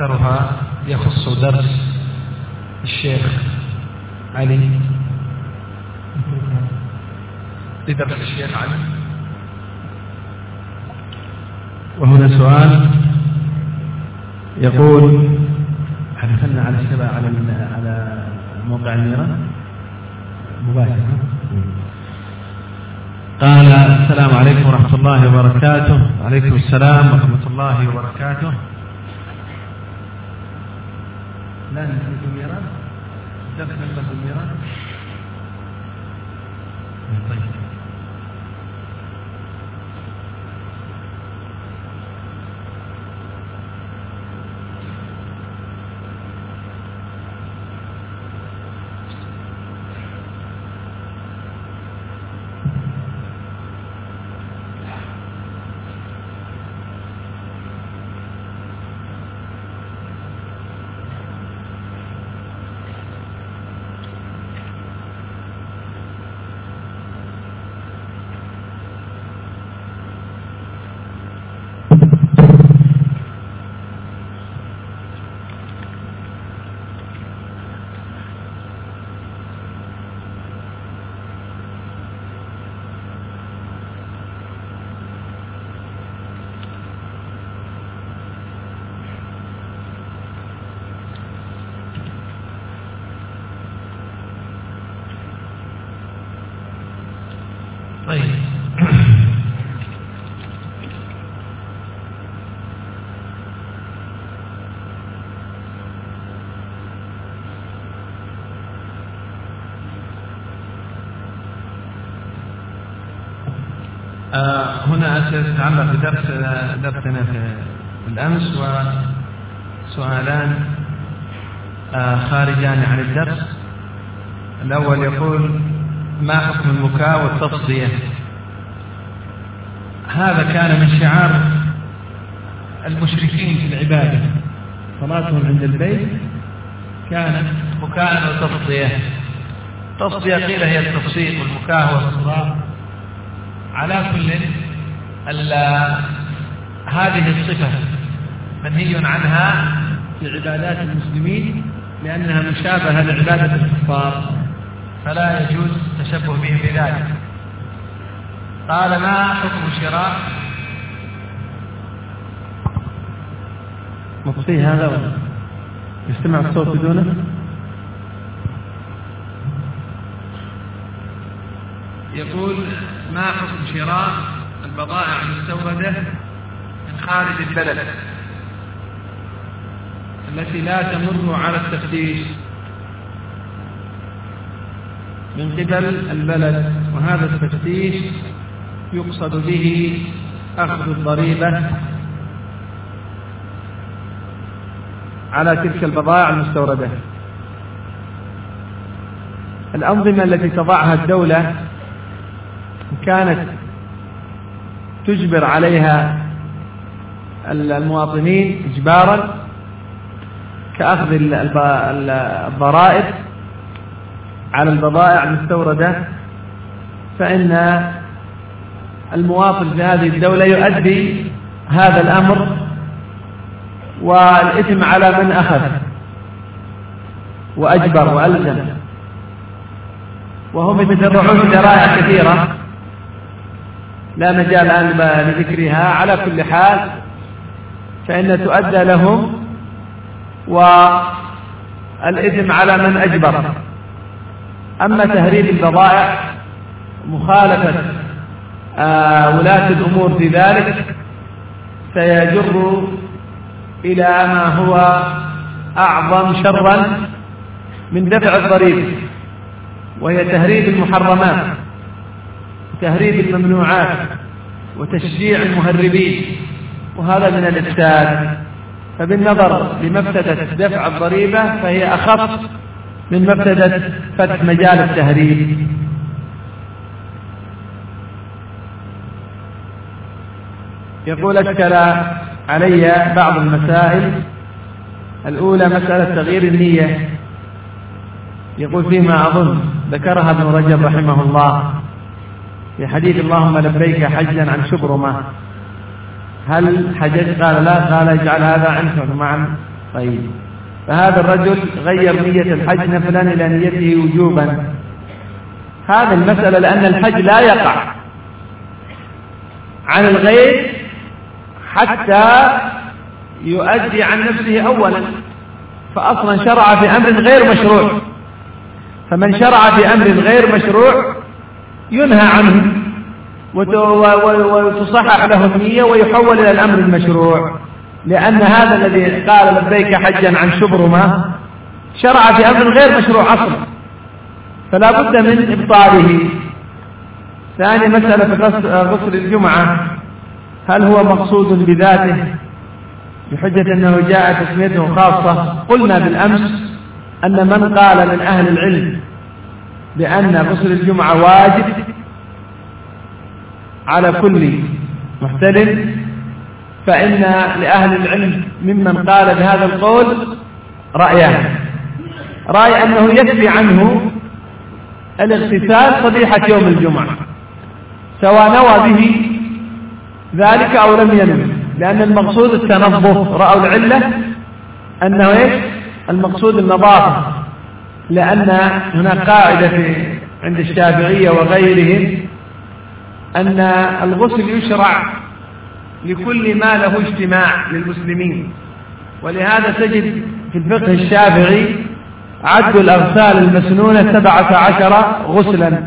أكثرها يخص درس الشيخ علي. لدرس الشيخ علي. وهنا سؤال يقول حدثنا على الشباب على على موقع النيران مباشرة قال السلام عليكم ورحمة الله وبركاته. وعليكم السلام ورحمة الله وبركاته. لا نسيت الميراث. درس الميراث. طيب. تتعلق بدرس درسنا في الأمس وسؤالان آه، خارجان عن الدرس الأول يقول ما حكم البكاء والتصدية هذا كان من شعار المشركين في العبادة. صلاتهم عند البيت كانت بكاء وتصدية تصدية قيل هي التصفيق والبكاء والصراخ على كل هذه الصفة منهي عنها في عبادات المسلمين لأنها مشابهة لعبادة الكفار. فلا يجوز التشبه بهم بذلك. قال ما حكم شراء مطفي هذا ولا يستمع الصوت بدونه؟ يقول ما حكم شراء البضائع المستوردة من خارج البلد التي لا تمر على التفتيش. من قبل البلد وهذا التفتيش يقصد به أخذ الضريبة على تلك البضائع المستوردة. الأنظمة التي تضعها الدولة كانت تجبر عليها المواطنين إجبارا كأخذ الضرائب على البضائع المستوردة فإن المواطن في هذه الدولة يؤدي هذا الأمر والإثم على من أخذ وأجبر وألزم. وهم يتبعون شرائع كثيرة. لا مجال الآن لذكرها. على كل حال فإن تؤدى لهم والإثم على من أجبر. أما تهريب البضائع مخالفة آه ولاة الأمور في ذلك سيجر إلى ما هو أعظم شرا من دفع الضريبة وهي تهريب المحرمات. تهريب الممنوعات وتشجيع المهربين وهذا من الإفساد. فبالنظر لمفسدة دفع الضريبة فهي أخف من مفسدة فتح مجال التهريب. يقول أشكل علي بعض المسائل. الأولى مسألة تغيير النية. يقول فيما أظن ذكرها ابن رجب رحمه الله. في حديث اللهم لبيك حجا عن شبرمة. هل حجج قال لا؟ قال اجعل هذا عنك. مع طيب. فهذا الرجل غير نية الحج نفلا إلى نيته وجوبا. هذه المسألة لأن الحج لا يقع عن الغير حتى يؤدي عن نفسه أولا. فأصلا شرع في أمر غير مشروع. فمن شرع في أمر غير مشروع ينهى عنه وتصحح له النية ويحول إلى الأمر المشروع. لأن هذا الذي قال لبيك حجا عن شبرمة شرع في أمر غير مشروع أصلا. فلا بد من إبطاله. ثاني مسألة غسل الجمعة. هل هو مقصود بذاته بحجة أنه جاء تسميته خاصة؟ قلنا بالأمس أن من قال من أهل العلم بأن غسل الجمعة واجب على كل محتلم فإن لأهل العلم ممن قال بهذا القول رأيان رأي أنه يكفي عنه الاغتسال صبيحة يوم الجمعة سواء نوى به ذلك أو لم ينوي لأن المقصود التنظف رأوا العلة أنه إيش؟ المقصود النظافة لأن هناك قاعدة في عند الشافعية وغيرهم أن الغسل يشرع لكل ما له اجتماع للمسلمين. ولهذا تجد في الفقه الشافعي عد الأغسال المسنونة سبعة عشر غسلا.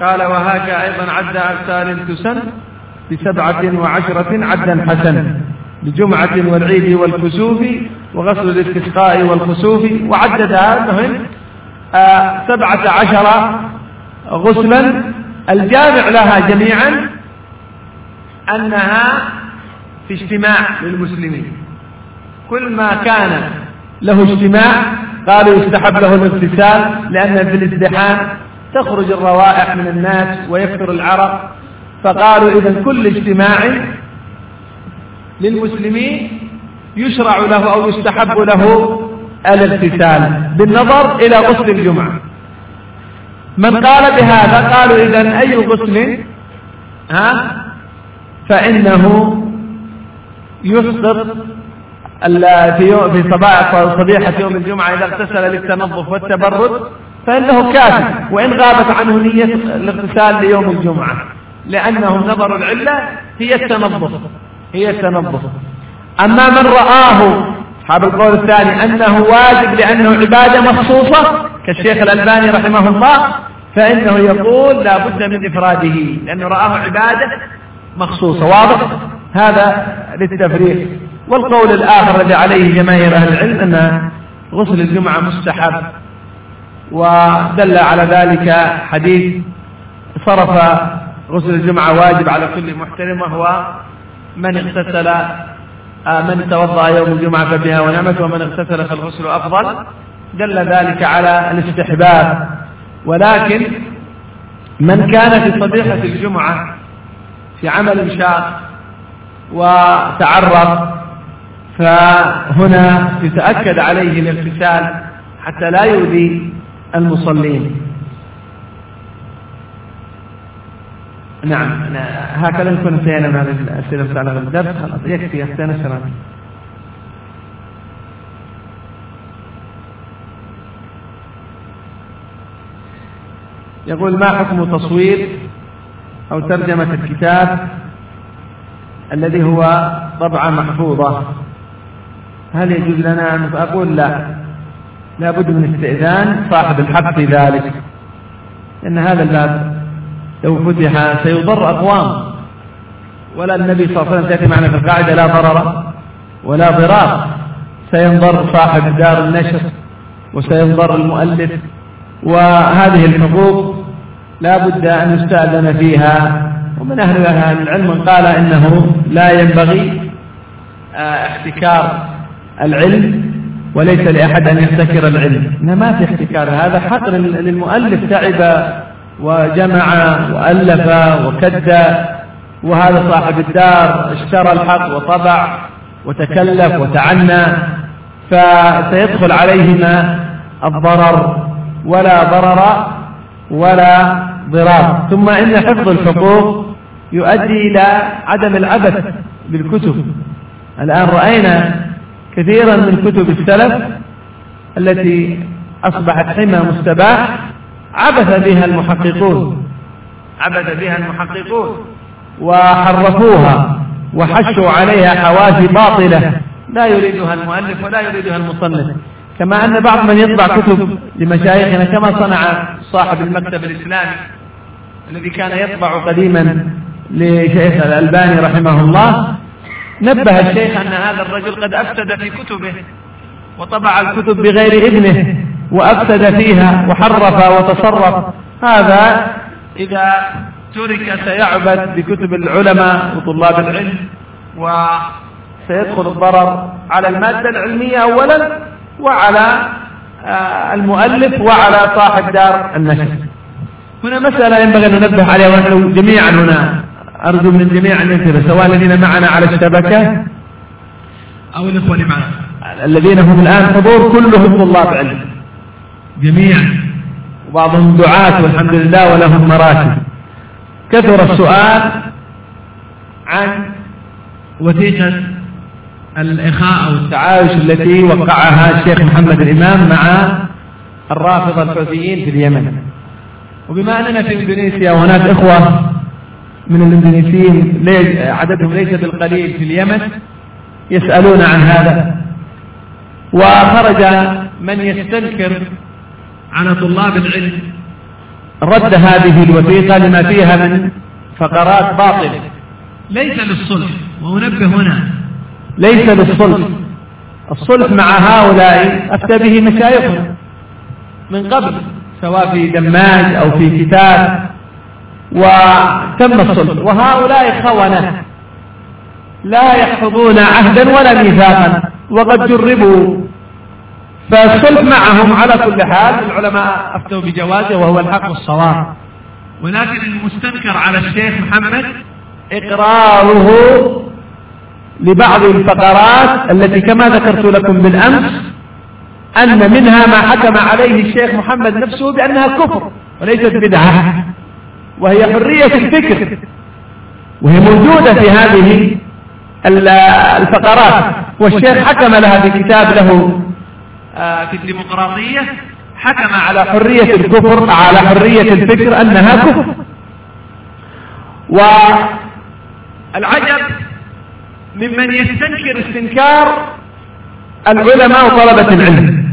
قال وهكا أيضا عد أغسال تسن بسبعة وعشرة عدا حسنا لجمعة والعيد والكسوف وغسل الاستسقاء والخسوف وعدد هذا آه سبعة عشر غسلا الجامع لها جميعا أنها في اجتماع للمسلمين. كل ما كان له اجتماع قالوا يستحب له الاغتسال لأن في الازدحام تخرج الروائح من الناس ويكثر العرق. فقالوا إذا كل اجتماع للمسلمين يشرع له أو يستحب له الاغتسال بالنظر إلى غسل الجمعة. من قال بهذا؟ قالوا إذا أي غسل ها؟ فإنه يسقط في في صباح صبيحة يوم الجمعة إذا اغتسل للتنظف والتبرد فإنه كافي. وإن غابت عنه نية الاغتسال ليوم الجمعة. لأنه نظر العلة هي التنظف. هي التنظف. أما من رآه أصحاب القول الثاني أنه واجب لأنه عبادة مخصوصة كالشيخ الألباني رحمه الله فإنه يقول لا بد من إفراده لأنه رآه عبادة مخصوصة. واضح؟ هذا للتفريق. والقول الآخر الذي عليه جماهير أهل العلم أن غسل الجمعة مستحب ودل على ذلك حديث صرف غسل الجمعة واجب على كل محترم وهو من اغتسل من توضأ يوم الجمعة فبها ونعمت ومن اغتسل فالغسل أفضل. دل ذلك على الاستحباب. ولكن من كان في صبيحة الجمعة في عمل شاق وتعرض فهنا يتأكد عليه الاغتسال حتى لا يؤذي المصلين. نعم. هكذا نكون انتهينا من الأسئلة بتاعنا الدرس. خلاص يكفي. أختنا شرط يقول ما حكم تصوير أو ترجمة الكتاب الذي هو طبعة محفوظة؟ هل يجوز لنا أن أقول لا؟ لا بد من استئذان صاحب الحق في ذلك لأن هذا الباب لو فتح سيضر أقوام. ولا النبي صلى الله عليه وسلم تأتي معنا في القاعدة لا ضرر ولا ضرار. سينضر صاحب دار النشر وسينضر المؤلف. وهذه الحقوق لا بد أن يستأذن فيها. ومن أهل العلم من قال إنه لا ينبغي آه، احتكار العلم وليس لأحد أن يحتكر العلم. ما في احتكار هذا حق للمؤلف تعب وجمع وألف وكد وهذا صاحب الدار اشترى الحق وطبع وتكلف وتعنى فسيدخل عليهما الضرر ولا ضرر ولا ضرار. ثم إن حفظ الحقوق يؤدي إلى عدم العبث بالكتب. الآن رأينا كثيرا من كتب السلف التي أصبحت حمى مستباح عبث بها المحققون. عبث بها المحققون. وحرفوها. وحشوا عليها حواشي باطلة. لا يريدها المؤلف ولا يريدها المصنف. كما أن بعض من يطبع كتب لمشايخنا كما صنع صاحب المكتب الإسلامي الذي كان يطبع قديما لشيخ الألباني رحمه الله. نبه الشيخ أن هذا الرجل قد أفسد في كتبه وطبع الكتب بغير إذنه. وأفسد فيها وحرف وتصرف. هذا إذا ترك سيعبث بكتب العلماء وطلاب العلم وسيدخل الضرر على المادة العلمية أولا وعلى آه، المؤلف وعلى صاحب دار النشر. هنا مسألة ينبغي أن ننبه عليها ونحن جميعا هنا. أرجو من الجميع أن ينتبه سواء الذين معنا على الشبكة أو الإخوة معنا. الذين هم الآن حضور كلهم طلاب علم. جميعا. وبعضهم دعاة والحمد لله ولهم مراتب. كثر السؤال عن وثيقة الإخاء أو التعايش التي وقعها الشيخ محمد الإمام مع الرافضة الحوثيين في اليمن. وبما أننا في إندونيسيا وهناك إخوة من الإندونيسيين عددهم ليس بالقليل في اليمن يسألون عن هذا. وخرج من يستنكر على طلاب العلم. رد هذه الوثيقة لما فيها من؟ فقرات باطلة ليس للصلح وأنبه هنا. ليس للصلح. الصلح مع هؤلاء أفتى به مشايخنا. من قبل سواء في دماج أو في كتاب. وتم الصلح. وهؤلاء خونة لا يحفظون عهدا ولا ميثاقا. وقد جربوا فالصلح معهم على كل حال العلماء أفتوا بجوازه وهو الحق والصواب. ولكن المستنكر على الشيخ محمد إقراره لبعض الفقرات التي كما ذكرت لكم بالأمس أن منها ما حكم عليه الشيخ محمد نفسه بأنها كفر وليست بدعة. وهي حرية الفكر. وهي موجودة في هذه الفقرات. والشيخ حكم لها في كتاب له في الديمقراطية حكم على حرية الكفر على حرية الفكر أنها كفر. والعجب ممن يستنكر استنكار العلماء وطلبة العلم.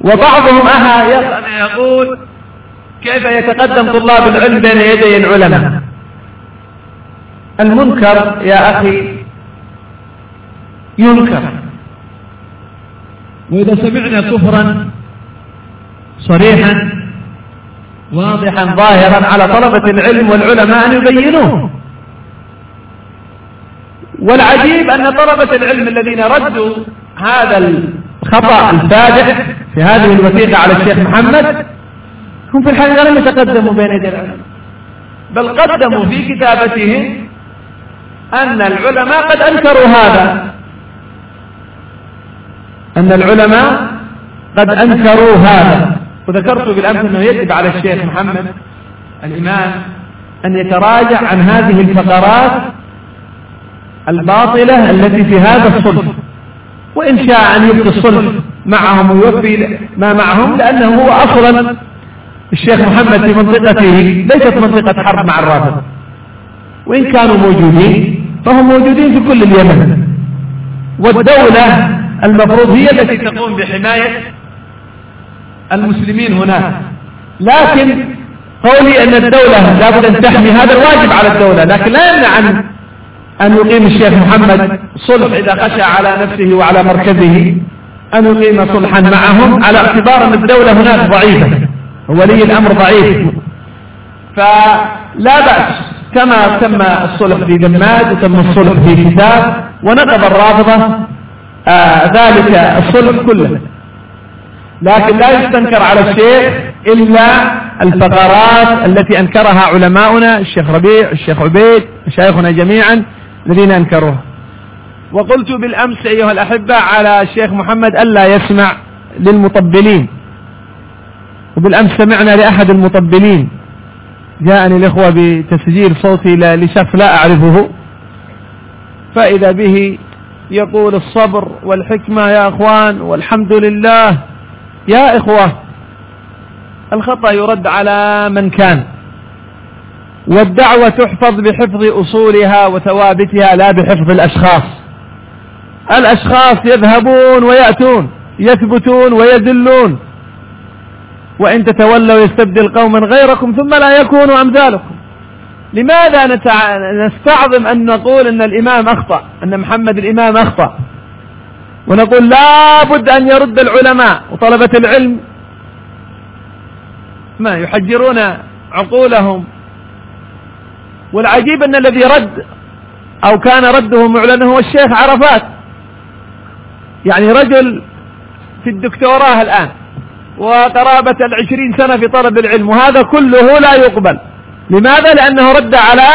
وبعضهم أها يقول كيف يتقدم طلاب العلم بين يدي العلماء؟ المنكر يا أخي ينكر. وإذا سمعنا كفرا صريحا واضحا ظاهرا على طلبة العلم والعلماء أن يبينوه. والعجيب أن طلبة العلم الذين ردوا هذا الخطأ الفادح في هذه الوثيقة على الشيخ محمد هم في الحقيقة لم يتقدموا بين يدي العلماء بل قدموا في كتابتهم أن العلماء قد أنكروا هذا. أن العلماء قد أنكروا هذا. وذكرت بالأمس أنه يجب على الشيخ محمد الإمام أن يتراجع عن هذه الفقرات الباطلة التي في هذا الصلح. وإن شاء أن يبقي الصلح معهم ويوفي ما معهم لأنه هو أصلا الشيخ محمد في منطقته ليست منطقة حرب مع الرافض. وإن كانوا موجودين فهم موجودين في كل اليمن. والدولة المفروض هي التي تقوم بحماية المسلمين هناك لكن قولي أن الدولة لابد أن تحمي هذا الواجب على الدولة لكن لا يمنع أن أن يقيم الشيخ محمد صلح إذا خشى على نفسه وعلى مركزه أن يقيم صلحا معهم على اعتبار أن الدولة هناك ضعيفة ولي الأمر ضعيف. فلا بأس كما تم الصلح في دماد وتم الصلح في كتاب ونقض الرافضة آه ذلك الصلح كله. لكن لا يستنكر على الشيخ إلا الفقرات التي أنكرها علماؤنا الشيخ ربيع الشيخ عبيد مشايخنا جميعا الذين أنكروها. وقلت بالأمس أيها الأحبة على الشيخ محمد ألا يسمع للمطبلين. وبالأمس سمعنا لأحد المطبلين. جاءني الإخوة بتسجيل صوتي لشخص لا أعرفه. فإذا به يقول الصبر والحكمة يا أخوان والحمد لله. يا إخوة الخطأ يرد على من كان والدعوة تحفظ بحفظ أصولها وثوابتها لا بحفظ الأشخاص. الأشخاص يذهبون ويأتون يثبتون ويذلون وإن تتولوا يستبدل قوما غيركم ثم لا يكونوا أمثالكم. لماذا نتع... نستعظم أن نقول أن الإمام أخطأ؟ أن محمد الإمام أخطأ. ونقول لا بد أن يرد العلماء وطلبة العلم. ما يحجرون عقولهم. والعجيب أن الذي رد أو كان رده معلنا هو الشيخ عرفات. يعني رجل في الدكتوراه الآن وقرابة العشرين سنة في طلب العلم وهذا كله لا يقبل. لماذا؟ لأنه رد على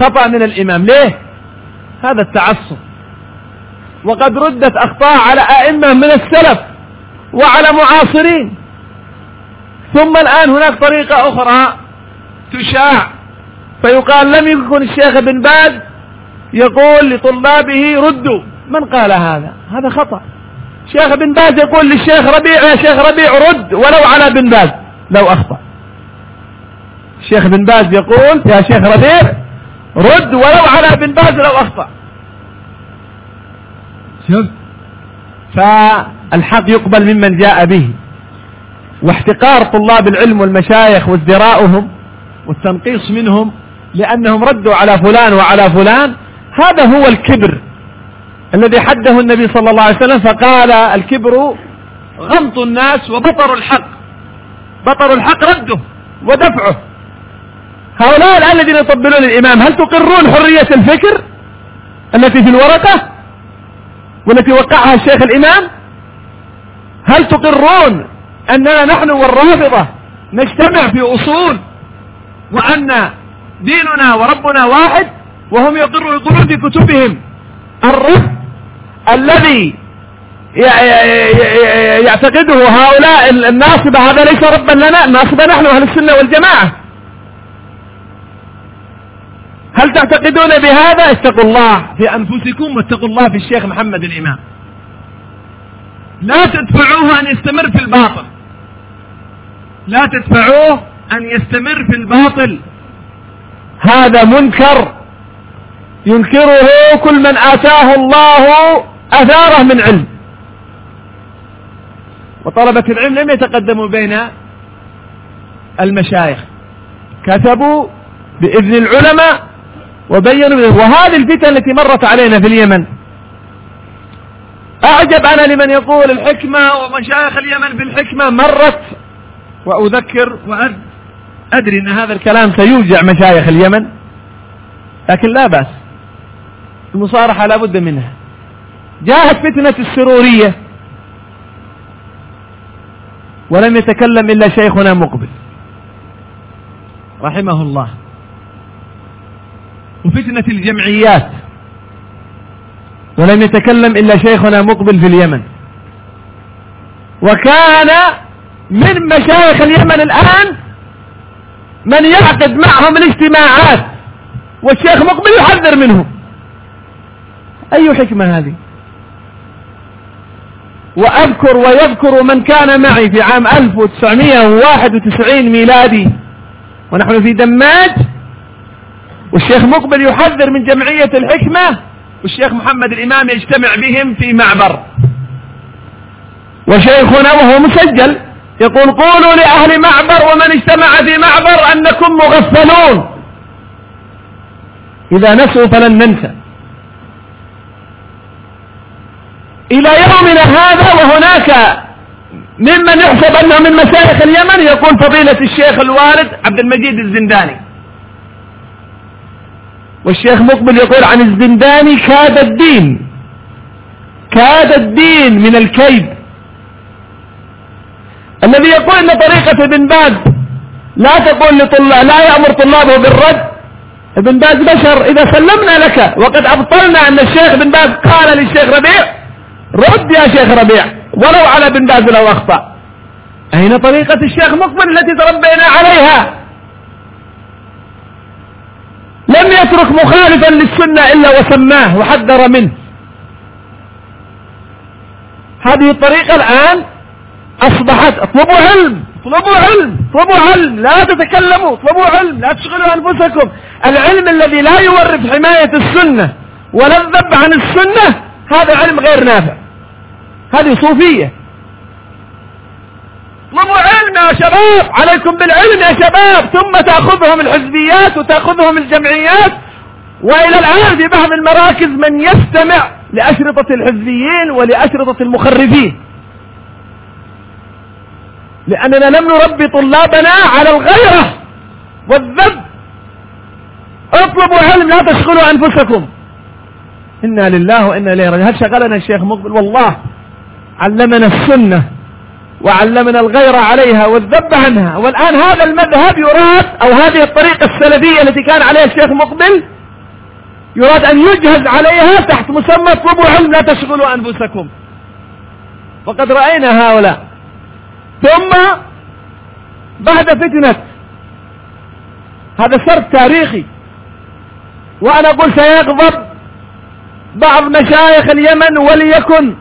خطأ من الإمام. ليه؟ هذا التعصب. وقد ردت أخطاء على أئمة من السلف وعلى معاصرين. ثم الآن هناك طريقة أخرى تشاع. فيقال لم يكن الشيخ بن باز يقول لطلابه ردوا. من قال هذا؟ هذا خطأ. شيخ بن باز يقول للشيخ ربيع يا شيخ ربيع رد ولو على بن باز. لو أخطأ. الشيخ بن باز يقول يا شيخ ربيع رد ولو على بن باز لو أخطأ. شوف. فالحق يقبل ممن جاء به. واحتقار طلاب العلم والمشايخ وازدراؤهم والتنقيص منهم لأنهم ردوا على فلان وعلى فلان هذا هو الكبر الذي حده النبي صلى الله عليه وسلم فقال الكبر غمط الناس وبطر الحق. بطر الحق رده ودفعه. هؤلاء الذين يطبلون الإمام هل تقرون حرية الفكر التي في الورقة والتي وقعها الشيخ الإمام؟ هل تقرون أننا نحن والرافضة نجتمع في أصول وأن ديننا وربنا واحد وهم يقرون يقولون في كتبهم الرفض الذي يعتقده هؤلاء الناصبة هذا ليس ربا لنا الناصبة نحن أهل السنة والجماعة. هل تعتقدون بهذا؟ اتقوا الله. في أنفسكم واتقوا الله في الشيخ محمد الإمام. لا تدفعوه أن يستمر في الباطل. لا تدفعوه أن يستمر في الباطل. هذا منكر ينكره كل من آتاه الله أثاره من علم. وطلبة العلم لم يتقدموا بين المشايخ. كتبوا بإذن العلماء وبينوا وهذه الفتن التي مرت علينا في اليمن. أعجب أنا لمن يقول الحكمة ومشايخ اليمن بالحكمة مرت. وأذكر وأدري أن هذا الكلام سيوجع مشايخ اليمن. لكن لا بأس. المصارحة لا بد منها. جاءت فتنة السرورية. ولم يتكلم إلا شيخنا مقبل. رحمه الله. وفتنة الجمعيات. ولم يتكلم إلا شيخنا مقبل في اليمن. وكان من مشايخ اليمن الآن من يعقد معهم الاجتماعات. والشيخ مقبل يحذر منهم. أي حكمة هذه؟ وأذكر ويذكر من كان معي في عام 1991 ميلادي. ونحن في دماج والشيخ مقبل يحذر من جمعية الحكمة والشيخ محمد الإمام يجتمع بهم في معبر. وشيخنا وهو مسجل يقول قولوا لأهل معبر ومن اجتمع في معبر أنكم مغفلون. إذا نسوا فلن ننسى. إلى يومنا هذا وهناك ممن يحسب أنه من مشايخ اليمن يقول فضيلة الشيخ الوالد عبد المجيد الزنداني. والشيخ مقبل يقول عن الزنداني كاد الدين. كاد الدين من الكيد. الذي يقول إن طريقة ابن باز لا تقول لطلاب لا يأمر طلابه بالرد. ابن باز بشر إذا سلمنا لك وقد أبطلنا أن الشيخ ابن باز قال للشيخ ربيع رد يا شيخ ربيع ولو على ابن باز لو أخطأ. أين طريقة الشيخ مقبل التي تربينا عليها؟ لم يترك مخالفا للسنة إلا وسماه وحذر منه. هذه الطريقة الآن أصبحت اطلبوا علم اطلبوا علم اطلبوا علم لا تتكلموا اطلبوا علم لا تشغلوا أنفسكم. العلم الذي لا يورد حماية السنة ولا الذب عن السنة هذا علم غير نافع. هذه صوفية. اطلبوا علم يا شباب؟ عليكم بالعلم يا شباب. ثم تأخذهم الحزبيات وتأخذهم الجمعيات. وإلى الآن في بعض المراكز من يستمع لأشرطة الحزبيين ولأشرطة المخرفين. لأننا لم نربي طلابنا على الغيرة والذب. اطلبوا علم لا تشغلوا أنفسكم. إنا لله وإنا إليه راجعون. هل شغلنا الشيخ مقبل؟ والله علمنا السنة. وعلمنا الغيرة عليها والذب عنها. والآن هذا المذهب يراد أو هذه الطريقة السلفية التي كان عليها الشيخ مقبل يراد أن يجهز عليها تحت مسمى اطلبوا علم لا تشغلوا أنفسكم. وقد رأينا هؤلاء. ثم بعد فتنة هذا سرد تاريخي. وأنا أقول سيغضب بعض مشايخ اليمن وليكن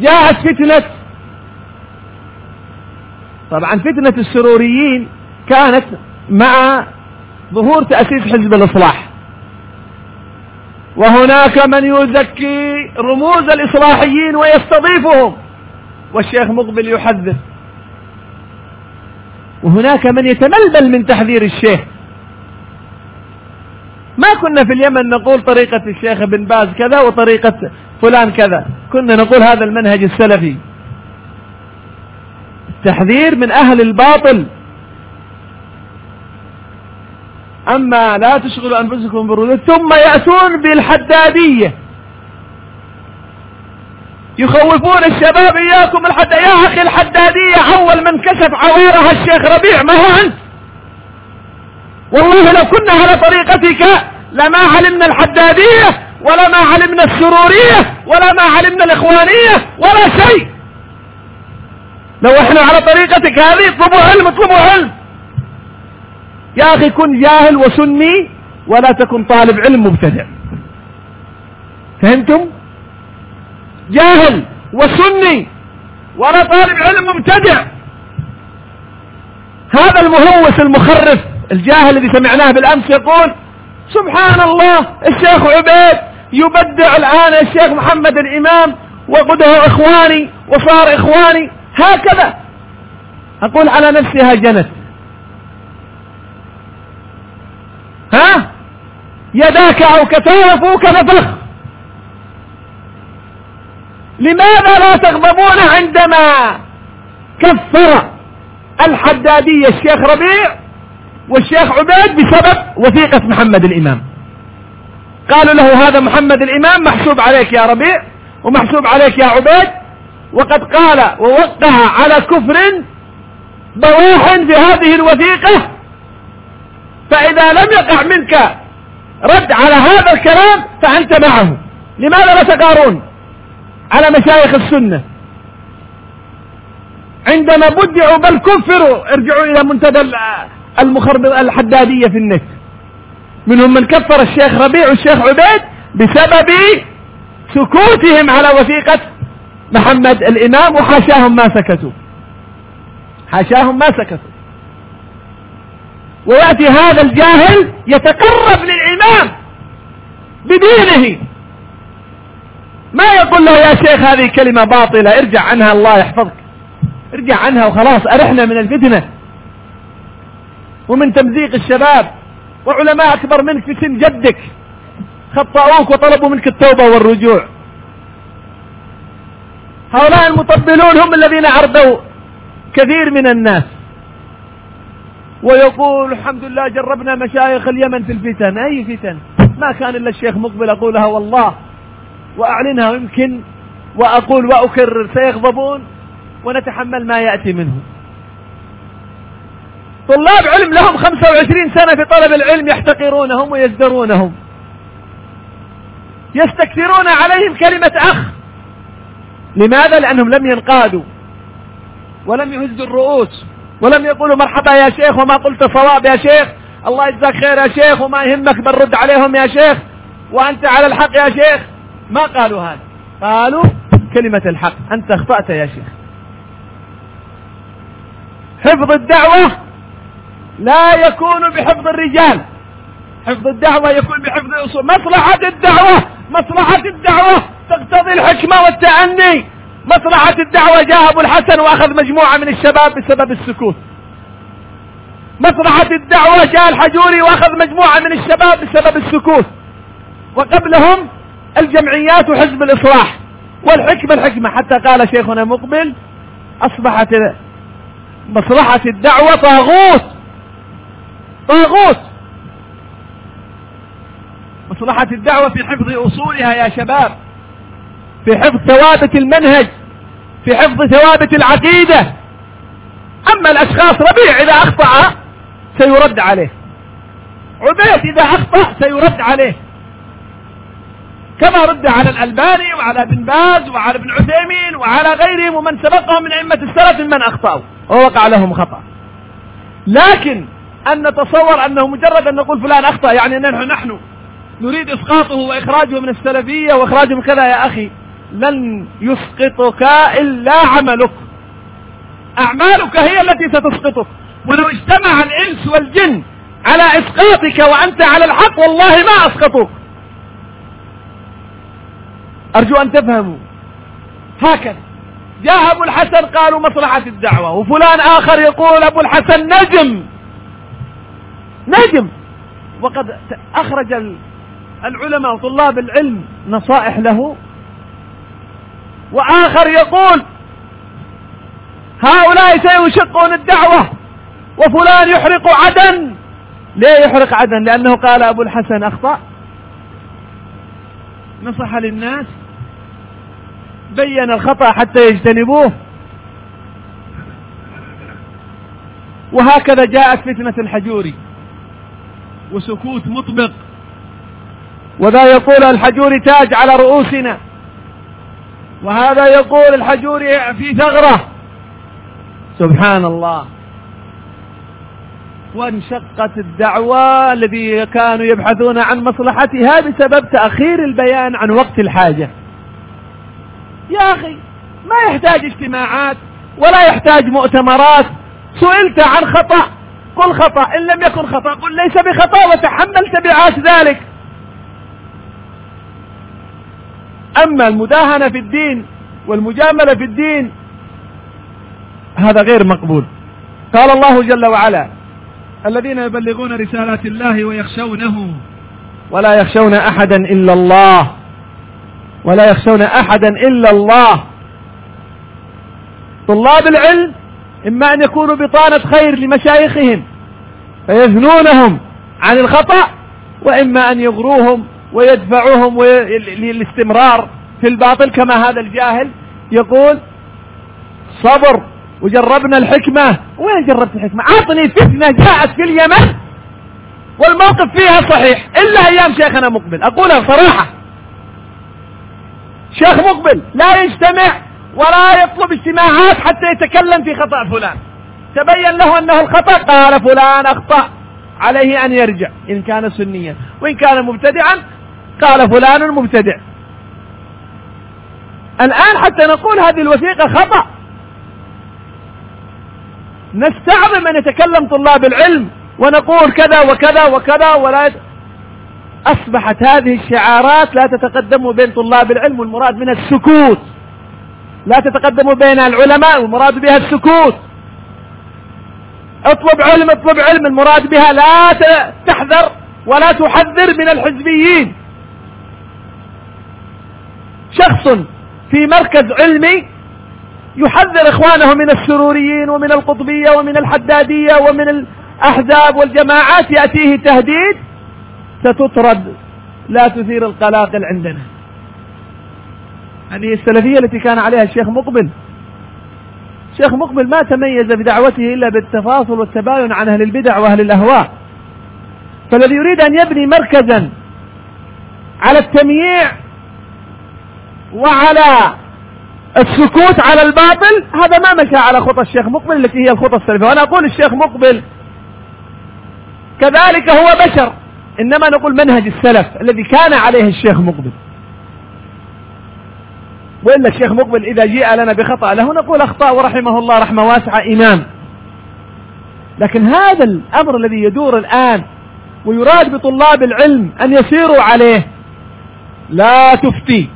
جاءت فتنة. طبعا فتنة السروريين كانت مع ظهور تأسيس حزب الإصلاح. وهناك من يزكي رموز الإصلاحيين ويستضيفهم. والشيخ مقبل يحذر. وهناك من يتململ من تحذير الشيخ. ما كنا في اليمن نقول طريقة الشيخ ابن باز كذا وطريقة فلان كذا. كنا نقول هذا المنهج السلفي. التحذير من أهل الباطل. أما لا تشغلوا أنفسكم بالردود ثم يأتون بالحدادية. يخوفون الشباب إياكم الحد يا أخي الحدادية أول من كشف عويرها الشيخ ربيع ما هو أنت؟ والله لو كنا على طريقتك لما علمنا الحدادية. ولا ما علمنا السرورية ولا ما علمنا الإخوانية ولا شيء. لو إحنا على طريقتك هذه اطلبوا علم اطلبوا علم. يا أخي كن جاهل وسني ولا تكن طالب علم مبتدع. فهمتم؟ جاهل وسني ولا طالب علم مبتدع. هذا المهوس المخرف الجاهل الذي سمعناه بالأمس يقول سبحان الله الشيخ عبيد يبدع الآن الشيخ محمد الإمام وقده إخواني وصار إخواني. هكذا أقول على نفسها جنت. ها؟ يداك أو كتاف فوك لماذا لا تغضبون عندما كفر الحدادية الشيخ ربيع والشيخ عبيد بسبب وثيقة محمد الإمام؟ قالوا له هذا محمد الإمام محسوب عليك يا ربيع ومحسوب عليك يا عبيد. وقد قال ووقع على كفر بواح في هذه الوثيقة. فإذا لم يقع منك رد على هذا الكلام فأنت معه. لماذا لا تقارون على مشايخ السنة؟ عندما بدعوا بل كفروا ارجعوا إلى منتدى المخرب الحدادية في النت. منهم من كفر الشيخ ربيع والشيخ عبيد بسبب سكوتهم على وثيقة محمد الإمام وحاشاهم ما سكتوا. حاشاهم ما سكتوا. ويأتي هذا الجاهل يتقرب للإمام بدينه. ما يقول له يا شيخ هذه كلمة باطلة ارجع عنها الله يحفظك. ارجع عنها وخلاص أرحنا من الفتنة. ومن تمزيق الشباب. وعلماء أكبر منك في سن جدك. خطأوك وطلبوا منك التوبة والرجوع. هؤلاء المطبلون هم الذين عرضوا كثير من الناس. ويقول الحمد لله جربنا مشايخ اليمن في الفتن. أي فتن؟ ما كان إلا الشيخ مقبل أقولها والله. وأعلنها يمكن. وأقول وأكرر. سيغضبون ونتحمل ما يأتي منه. طلاب علم لهم 25 سنة في طلب العلم يحتقرونهم ويزدرونهم. يستكثرون عليهم كلمة أخ. لماذا؟ لأنهم لم ينقادوا. ولم يهزوا الرؤوس. ولم يقولوا مرحبا يا شيخ وما قلت صواب يا شيخ. الله يجزاك خير يا شيخ وما يهمك بنرد عليهم يا شيخ. وأنت على الحق يا شيخ. ما قالوا هذا؟ قالوا كلمة الحق. أنت أخطأت يا شيخ. حفظ الدعوة لا يكون بحفظ الرجال. حفظ الدعوة يكون بحفظ الأصول. مصلحة الدعوة مصلحة الدعوة تقتضي الحكمة والتأني. مصلحة الدعوة جاء أبو الحسن وأخذ مجموعة من الشباب بسبب السكوت. مصلحة الدعوة جاء الحجوري وأخذ مجموعة من الشباب بسبب السكوت. وقبلهم الجمعيات وحزب الإصلاح. والحكمة الحكمة. حتى قال شيخنا مقبل أصبحت مصلحة الدعوة طاغوت. طاغوت. مصلحة الدعوة في حفظ أصولها يا شباب. في حفظ ثوابت المنهج. في حفظ ثوابت العقيدة. أما الأشخاص ربيع إذا أخطأ سيرد عليه. عبيد إذا أخطأ سيرد عليه. كما رد على الألباني وعلى ابن باز وعلى ابن عثيمين وعلى غيرهم ومن سبقهم من أئمة السلف ممن أخطأوا. ووقع لهم خطأ. لكن أن نتصور أنه مجرد أن نقول فلان أخطأ يعني أننا نحن نريد إسقاطه وإخراجه من السلفية وإخراجه من كذا. يا أخي لن يسقطك إلا عملك. أعمالك هي التي ستسقطك. ولو اجتمع الإنس والجن على إسقاطك وأنت على الحق والله ما أسقطوك. أرجو أن تفهموا. هكذا. جاء أبو الحسن قالوا مصلحة الدعوة وفلان آخر يقول أبو الحسن نجم. نجم. وقد أخرج العلماء وطلاب العلم نصائح له. وآخر يقول هؤلاء سيشقون الدعوة وفلان يحرق عدن. ليه يحرق عدن؟ لأنه قال أبو الحسن أخطأ. نصح للناس بين الخطأ حتى يجتنبوه. وهكذا جاءت فتنة الحجوري. وسكوت مطبق. وذا يقول الحجوري تاج على رؤوسنا. وهذا يقول الحجوري في ثغرة. سبحان الله وانشقت الدعوة الذي كانوا يبحثون عن مصلحتها بسبب تأخير البيان عن وقت الحاجة. يا أخي ما يحتاج اجتماعات ولا يحتاج مؤتمرات. سئلت عن خطأ. قل خطأ إن لم يكن خطأ قل ليس بخطأ وتحمل تبعات ذلك. أما المداهنة في الدين والمجاملة في الدين هذا غير مقبول. قال الله جل وعلا الذين يبلغون رسالات الله ويخشونه. ولا يخشون أحدا إلا الله. ولا يخشون أحدا إلا الله. طلاب العلم إما أن يكونوا بطانة خير لمشايخهم فيثنونهم عن الخطأ وإما أن يغروهم ويدفعوهم للاستمرار في الباطل كما هذا الجاهل يقول صبر وجربنا الحكمة. وين جربت الحكمة؟ عطني فتنة جاءت في اليمن والموقف فيها صحيح إلا أيام شيخنا مقبل. أقولها صراحة شيخ مقبل لا يجتمع ولا يطلب اجتماعات حتى يتكلم في خطأ فلان. تبين له أنه الخطأ قال فلان أخطأ. عليه أن يرجع إن كان سنيا. وإن كان مبتدعا قال فلان مبتدع. الآن حتى نقول هذه الوثيقة خطأ. نستعظم أن يتكلم طلاب العلم ونقول كذا وكذا وكذا ولا أصبحت هذه الشعارات لا تتقدم بين طلاب العلم والمراد منها السكوت. لا تتقدم بين العلماء والمراد بها السكوت. اطلب علم اطلب علم المراد بها لا تحذر ولا تحذر من الحزبيين. شخص في مركز علمي يحذر إخوانه من السروريين ومن القطبية ومن الحدادية ومن الأحزاب والجماعات يأتيه تهديد ستطرد. لا تثير القلاقل عندنا. هذه السلفية التي كان عليها الشيخ مقبل. الشيخ مقبل ما تميز بدعوته إلا بالتفاصل والتباين عن أهل البدع وأهل الأهواء. فالذي يريد أن يبني مركزا على التمييع وعلى السكوت على الباطل هذا ما مشى على خطى الشيخ مقبل التي هي الخطى السلفية. وأنا أقول الشيخ مقبل كذلك هو بشر إنما نقول منهج السلف الذي كان عليه الشيخ مقبل. وإلا الشيخ مقبل إذا جاء لنا بخطأ له نقول أخطأ ورحمه الله رحمة واسعة إمام. لكن هذا الأمر الذي يدور الآن ويراد بطلاب العلم أن يسيروا عليه لا تفتي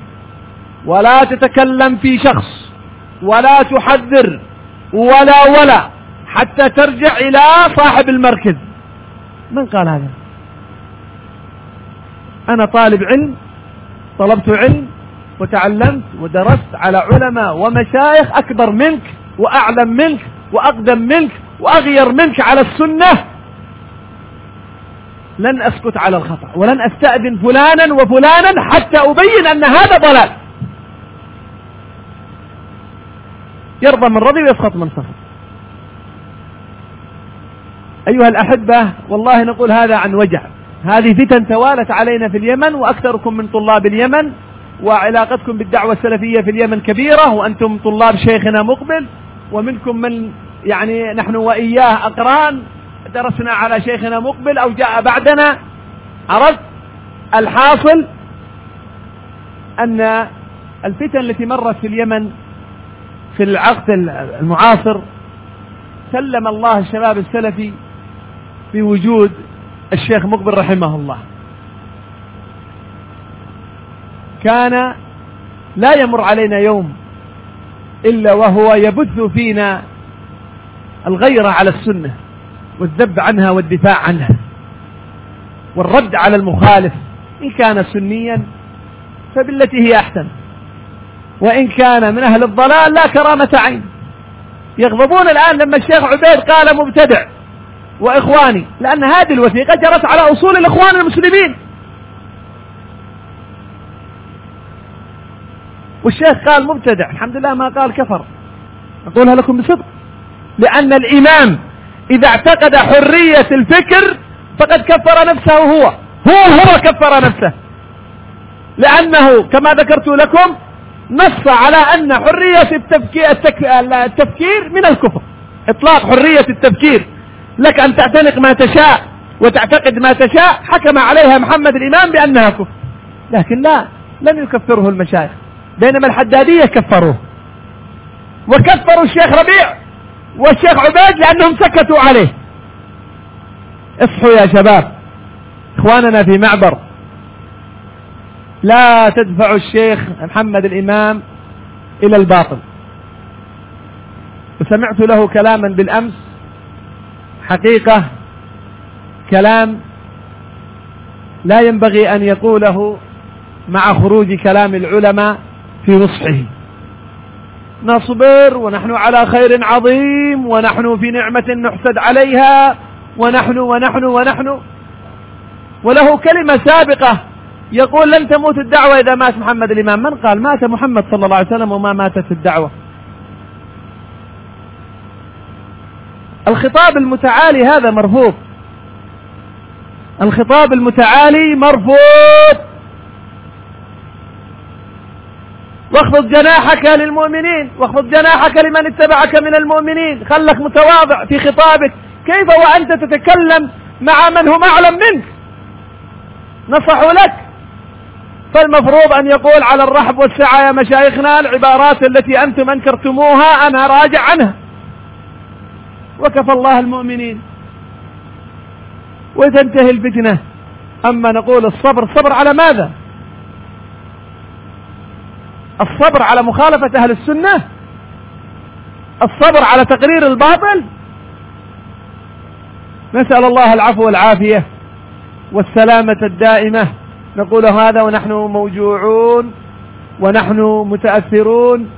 ولا تتكلم في شخص ولا تحذر ولا ولا حتى ترجع إلى صاحب المركز. من قال هذا؟ أنا طالب علم طلبت علم وتعلمت ودرست على علماء ومشايخ أكبر منك وأعلم منك وأقدم منك وأغير منك على السنة. لن أسكت على الخطأ ولن أستأذن فلانا وفلانا حتى أبين أن هذا ضلال. يرضى من رضي ويسخط من سخط. أيها الأحبة والله نقول هذا عن وجع. هذه فتن توالت علينا في اليمن وأكثركم من طلاب اليمن. وعلاقتكم بالدعوة السلفية في اليمن كبيرة وأنتم طلاب شيخنا مقبل ومنكم من يعني نحن وإياه أقران درسنا على شيخنا مقبل أو جاء بعدنا. عرفت؟ الحاصل أن الفتن التي مرت في اليمن في العقد المعاصر سلم الله الشباب السلفي بوجود الشيخ مقبل رحمه الله. كان لا يمر علينا يوم إلا وهو يبث فينا الغيرة على السنة والذب عنها والدفاع عنها والرد على المخالف إن كان سنيا فبالتي هي أحسن وإن كان من أهل الضلال لا كرامة عين يغضبون الآن لما الشيخ عبيد قال مبتدع وإخواني لأن هذه الوثيقة جرت على أصول الإخوان المسلمين والشيخ قال مبتدع الحمد لله ما قال كفر. أقولها لكم بصدق. لأن الإمام إذا اعتقد حرية الفكر فقد كفر نفسه هو. هو هو كفر نفسه. لأنه كما ذكرت لكم نص على أن حرية التفكير, التفكير من الكفر. إطلاق حرية التفكير. لك أن تعتنق ما تشاء وتعتقد ما تشاء حكم عليها محمد الإمام بأنها كفر. لكن لا لم يكفره المشايخ. بينما الحدادية كفروه. وكفروا الشيخ ربيع والشيخ عبيد لأنهم سكتوا عليه. اصحوا يا شباب. إخواننا في معبر. لا تدفع الشيخ محمد الإمام إلى الباطل. وسمعت له كلاما بالأمس. حقيقة كلام لا ينبغي أن يقوله مع خروج كلام العلماء في نصحه. نصبر ونحن على خير عظيم ونحن في نعمة نحسد عليها ونحن ونحن ونحن. وله كلمة سابقة يقول لن تموت الدعوة إذا مات محمد الإمام. من قال؟ مات محمد صلى الله عليه وسلم وما ماتت الدعوة. الخطاب المتعالي هذا مرفوض. الخطاب المتعالي مرفوض. واخفض جناحك للمؤمنين واخفض جناحك لمن اتبعك من المؤمنين. خلك متواضع في خطابك. كيف وأنت تتكلم مع من هم أعلم منك؟ نصحوا لك. فالمفروض أن يقول على الرحب والسعة يا مشايخنا العبارات التي أنتم أنكرتموها أنا راجع عنها. وكفى الله المؤمنين. وتنتهي الفتنة. أما نقول الصبر الصبر على ماذا؟ الصبر على مخالفة أهل السنة الصبر على تقرير الباطل. نسأل الله العفو والعافية والسلامة الدائمة. نقول هذا ونحن موجوعون ونحن متأثرون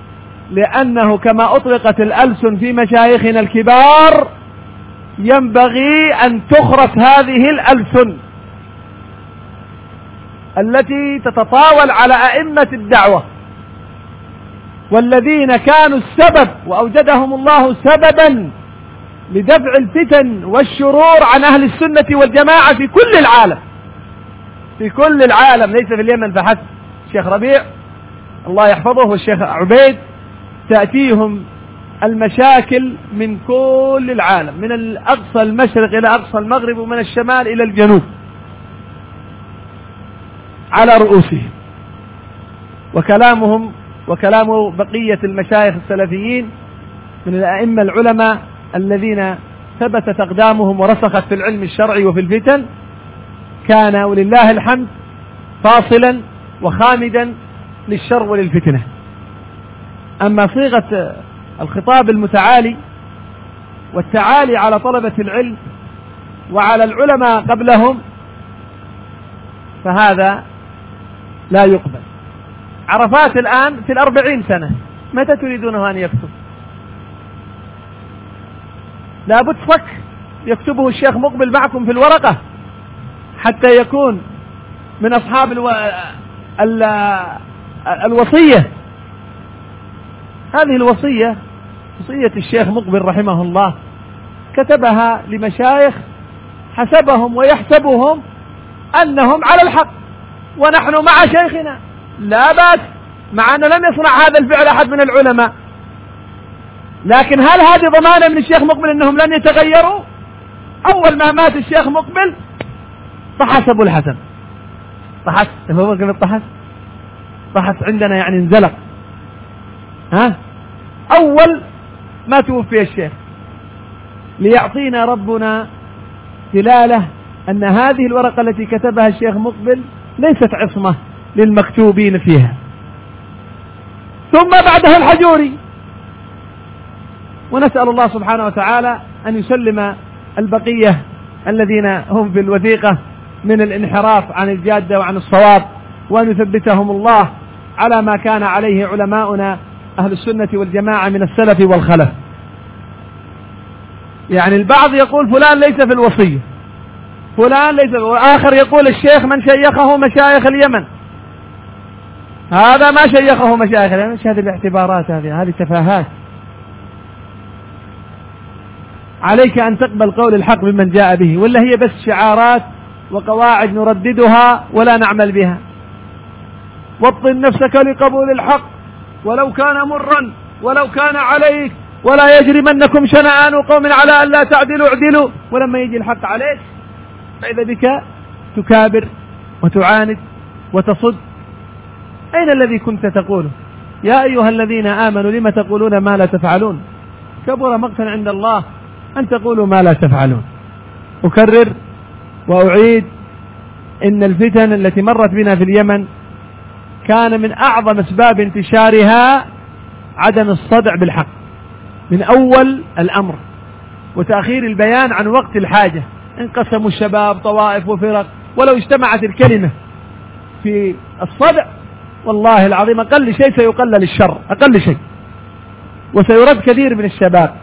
لأنه كما أطلقت الألسن في مشايخنا الكبار ينبغي أن تخرس هذه الألسن التي تتطاول على أئمة الدعوة. والذين كانوا السبب وأوجدهم الله سببا لدفع الفتن والشرور عن أهل السنة والجماعة في كل العالم. في كل العالم ليس في اليمن فحسب. الشيخ ربيع الله يحفظه والشيخ عبيد تأتيهم المشاكل من كل العالم من أقصى المشرق إلى أقصى المغرب ومن الشمال إلى الجنوب على رؤوسهم. وكلامهم وكلام بقية المشايخ السلفيين من الأئمة العلماء الذين ثبتت أقدامهم ورسخت في العلم الشرعي وفي الفتن كان ولله الحمد فاصلا وخامدا للشر وللفتنة. أما صيغة الخطاب المتعالي والتعالي على طلبة العلم وعلى العلماء قبلهم فهذا لا يقبل. عرفات الآن في الأربعين سنة. متى تريدونه أن يكتب؟ لابد صك يكتبه الشيخ مقبل معكم في الورقة حتى يكون من أصحاب ألو... ال... الوصية. هذه الوصية وصية الشيخ مقبل رحمه الله كتبها لمشايخ حسبهم ويحسبهم أنهم على الحق ونحن مع شيخنا. لا بأس مع أن لم يصنع هذا الفعل أحد من العلماء. لكن هل هذه ضمانة من الشيخ مقبل أنهم لن يتغيروا؟ أول ما مات الشيخ مقبل طحس أبو الحسن. طحس هو قبل طحس؟ طحس عندنا يعني انزلق. ها؟ أول ما توفي الشيخ. ليعطينا ربنا دلالة أن هذه الورقة التي كتبها الشيخ مقبل ليست عصمة. للمكتوبين فيها. ثم بعدها الحجوري. ونسأل الله سبحانه وتعالى أن يسلم البقية الذين هم في الوثيقة من الانحراف عن الجادة وعن الصواب وأن يثبتهم الله على ما كان عليه علماؤنا أهل السنة والجماعة من السلف والخلف. يعني البعض يقول فلان ليس في الوصية. فلان ليس وآخر يقول الشيخ من شيخه مشايخ اليمن. هذا ما شيخه مشايخ اليمن إيش هذه الاعتبارات هذه هذه تفاهات. عليك أن تقبل قول الحق ممن جاء به ولا هي بس شعارات وقواعد نرددها ولا نعمل بها؟ وطن نفسك لقبول الحق ولو كان مرا ولو كان عليك ولا يجرمنكم شنآن قوم على أن لا تعدلوا اعدلوا. ولما يجي الحق عليك فإذا بك تكابر وتعاند وتصد أين الذي كنت تقوله يا أيها الذين آمنوا لم تقولون ما لا تفعلون؟ كبر مقتا عند الله أن تقولوا ما لا تفعلون. أكرر وأعيد إن الفتن التي مرت بنا في اليمن كان من أعظم أسباب انتشارها عدم الصدع بالحق. من أول الأمر وتأخير البيان عن وقت الحاجة. انقسموا الشباب طوائف وفرق ولو اجتمعت الكلمة في الصدع والله العظيم أقل شيء سيقلل الشر أقل شيء. وسيرد كثير من الشباب.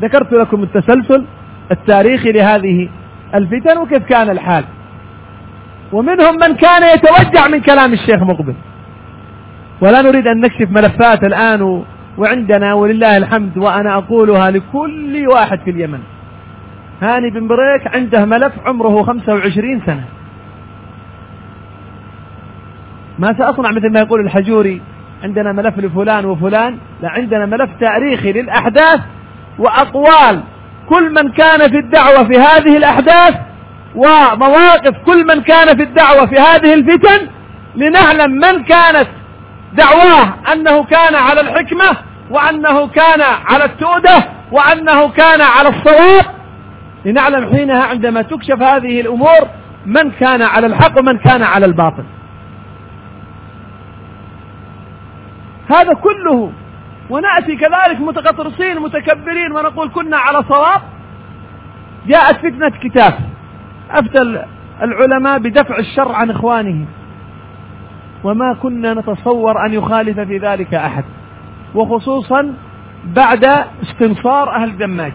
ذكرت لكم التسلسل التاريخي لهذه الفتن وكيف كان الحال. ومنهم من كان يتوجع من كلام الشيخ مقبل. ولا نريد أن نكشف ملفات الآن وعندنا ولله الحمد وأنا أقولها لكل واحد في اليمن. هاني بن بريك عنده ملف عمره 25 سنة. ما سأصنع مثل ما يقول الحجوري عندنا ملف لفلان وفلان لا عندنا ملف تاريخي للأحداث وأقوال كل من كان في الدعوة في هذه الأحداث ومواقف كل من كان في الدعوة في هذه الفتن لنعلم من كانت دعواه أنه كان على الحكمة وأنه كان على التودة وأنه كان على الصواب. لنعلم حينها عندما تكشف هذه الأمور من كان على الحق ومن كان على الباطل. هذا كله. ونأتي كذلك متقطرسين متكبرين ونقول كنا على صواب. جاءت فتنة كتاب. أفتى العلماء بدفع الشر عن إخوانه وما كنا نتصور أن يخالف في ذلك أحد. وخصوصا بعد استنصار أهل دماج.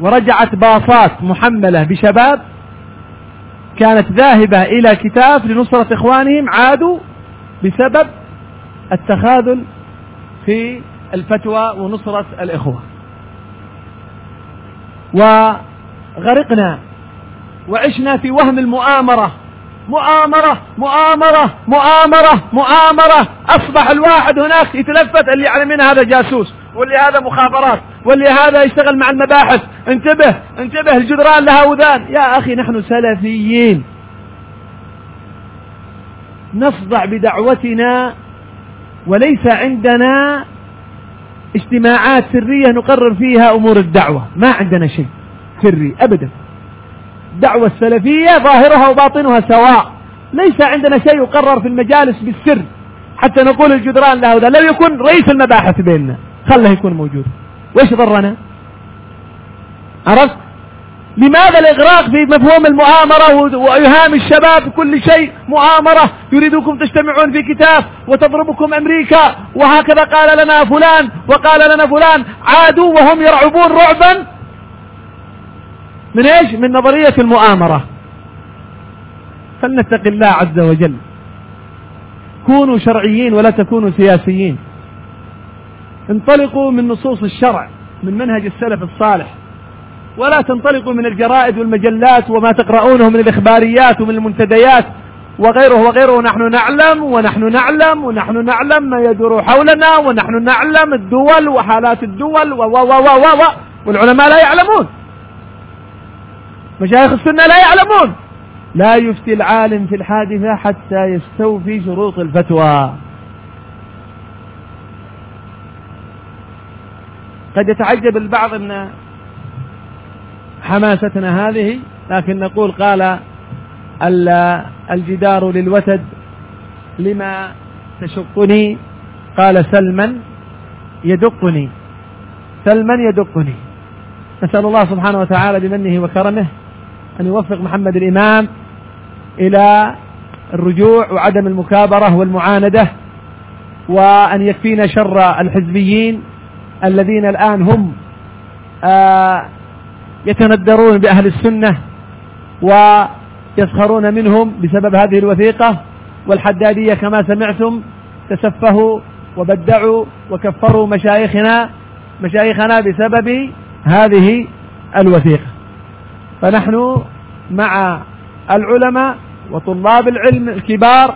ورجعت باصات محملة بشباب. كانت ذاهبة إلى كتاب لنصرة إخوانهم عادوا بسبب التخاذل في الفتوى ونصرة الإخوة. وغرقنا وعشنا في وهم المؤامرة. مؤامرة مؤامرة مؤامرة مؤامرة. أصبح الواحد هناك يتلفت اللي يعلم منها هذا جاسوس واللي هذا مخابرات واللي هذا يشتغل مع المباحث. انتبه انتبه الجدران لها وذان يا أخي نحن سلفيين. نصدع بدعوتنا وليس عندنا اجتماعات سرية نقرر فيها أمور الدعوة. ما عندنا شيء سري أبدا. الدعوة السلفية ظاهرها وباطنها سواء. ليس عندنا شيء يقرر في المجالس بالسر. حتى نقول الجدران له لو يكون رئيس المباحث بيننا خله يكون موجود. وإيش ضرنا؟ عرفت لماذا الإغراق في مفهوم المؤامرة وإيهام الشباب بكل شيء مؤامرة؟ يريدكم تجتمعون في كتاب وتضربكم أمريكا وهكذا قال لنا فلان وقال لنا فلان عادوا وهم يرعبون رعبا. من إيش؟ من نظرية المؤامرة. فلنتق الله عز وجل. كونوا شرعيين ولا تكونوا سياسيين. انطلقوا من نصوص الشرع من منهج السلف الصالح. ولا تنطلقوا من الجرائد والمجلات وما تقرؤونه من الإخباريات ومن المنتديات وغيره وغيره. ونحن نعلم ونحن نعلم ونحن نعلم ما يدور حولنا ونحن نعلم الدول وحالات الدول و و و و و والعلماء لا يعلمون. مشايخ السنة لا يعلمون. لا يفتي العالم في الحادثة حتى يستوفي شروط الفتوى. قد يتعجب البعض أن حماستنا هذه لكن نقول قال الجدار للوتد لما تشقني؟ قال سلما يدقني. سلما يدقني. نسأل الله سبحانه وتعالى بمنه وكرمه أن يوفق محمد الإمام إلى الرجوع وعدم المكابرة والمعاندة وأن يكفينا شر الحزبيين الذين الآن هم آه يتندرون بأهل السنة ويسخرون منهم بسبب هذه الوثيقة والحدادية كما سمعتم تسفهوا وبدعوا وكفروا مشايخنا مشايخنا بسبب هذه الوثيقة. فنحن مع العلماء وطلاب العلم الكبار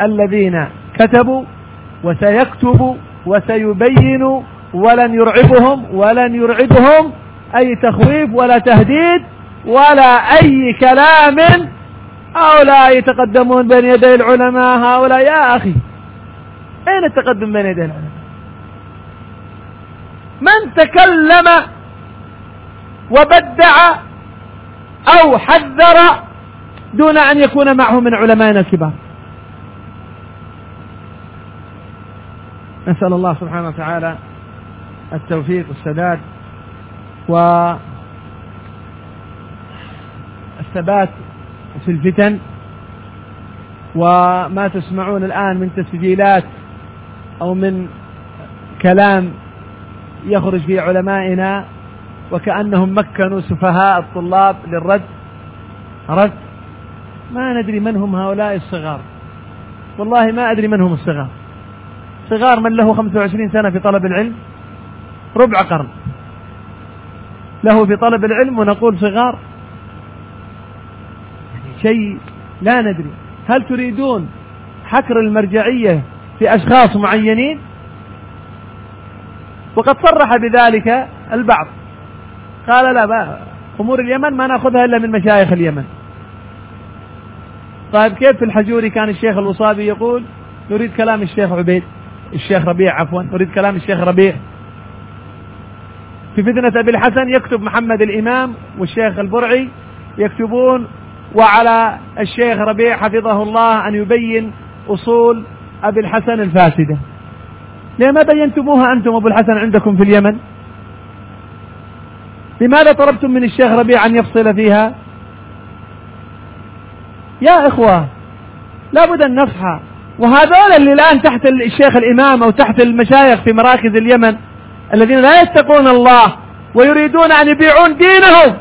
الذين كتبوا وسيكتبوا وسيبينوا ولن يرعبهم ولن يرعبهم أي تخويف ولا تهديد ولا أي كلام هؤلاء يتقدمون بين يدي العلماء هؤلاء يا أخي. أين التقدم بين يدي العلماء؟ من تكلم وبدع أو حذر دون أن يكون معه من علمائنا الكبار. نسأل الله سبحانه وتعالى التوفيق والسداد. والثبات في الفتن وما تسمعون الآن من تسجيلات أو من كلام يخرج في علمائنا وكأنهم مكنوا سفهاء الطلاب للرد. رد؟ ما ندري من هم هؤلاء الصغار. والله ما أدري من هم الصغار. صغار من له 25 سنة في طلب العلم. ربع قرن. له في طلب العلم ونقول صغار. شيء لا ندري. هل تريدون حكر المرجعية في أشخاص معينين؟ وقد صرح بذلك البعض. قال لا أمور اليمن ما نأخذها إلا من مشايخ اليمن. طيب كيف في الحجوري كان الشيخ الوصابي يقول؟ نريد كلام الشيخ عبيد الشيخ ربيع عفوا نريد كلام الشيخ ربيع. في فتنة أبي الحسن يكتب محمد الإمام والشيخ البرعي يكتبون وعلى الشيخ ربيع حفظه الله أن يبين أصول أبي الحسن الفاسدة. ليه ما بينتموها أنتم أبو الحسن عندكم في اليمن؟ لماذا طلبتم من الشيخ ربيع أن يفصل فيها؟ يا إخوة لابد أن نصحى وهذول اللي الآن تحت الشيخ الإمام أو تحت المشايخ في مراكز اليمن الذين لا يتقون الله ويريدون أن يبيعون دينهم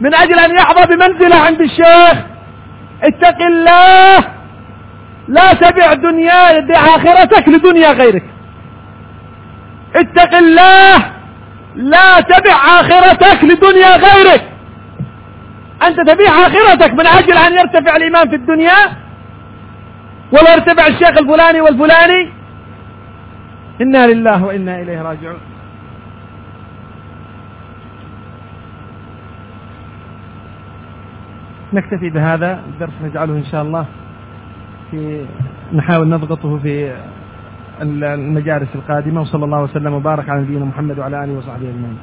من أجل أن يحظى بمنزلة عند الشيخ. اتق الله. لا تبع دنيا آخرتك لدنيا غيرك. اتق الله. لا تبع آخرتك لدنيا غيرك. أنت تبيع آخرتك من أجل أن يرتفع الإيمان في الدنيا. ولا يرتفع الشيخ الفلاني والفلاني. إنا لله وإنا إليه راجعون. نكتفي بهذا الدرس نجعله إن شاء الله في نحاول نضغطه في المجالس القادمة وصلى الله وسلم وبارك على نبينا محمد وعلى آله وصحبه أجمعين.